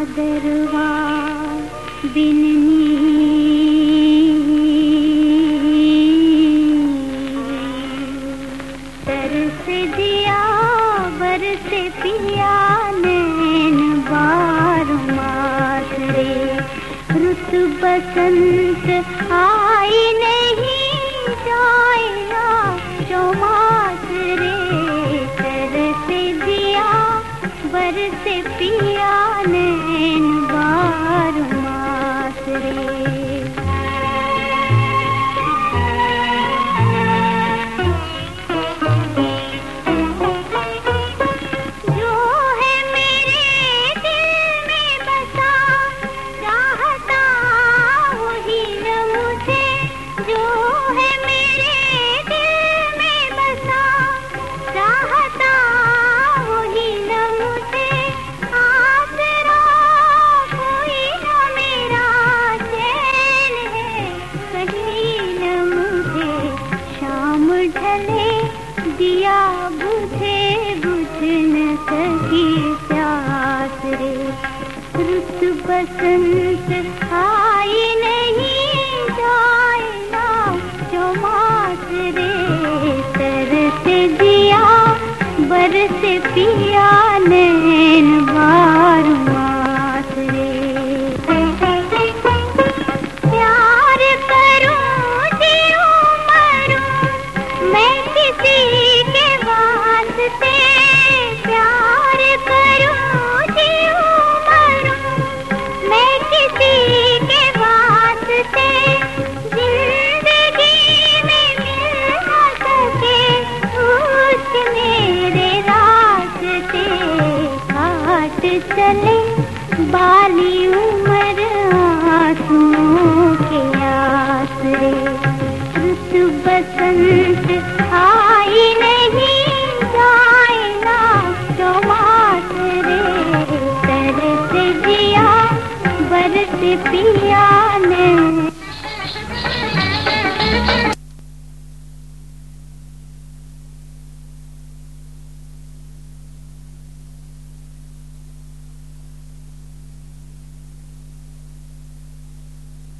सादरवा बिननी तरस दिया बरस पिया नैन बार मास ऋतु बसंत आई नहीं जाए पिया ने बार मास रे। दिया बुझे बुझ न सकी से पिया ने